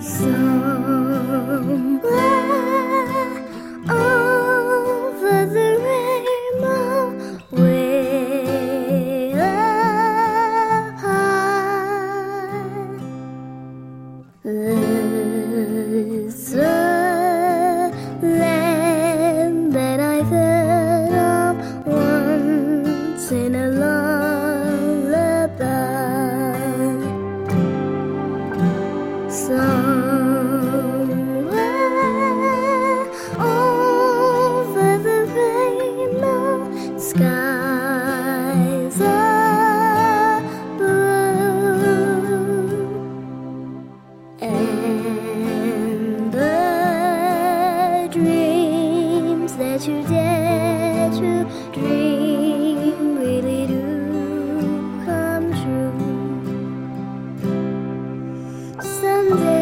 somewhere Did you, did dream really do come true? Someday.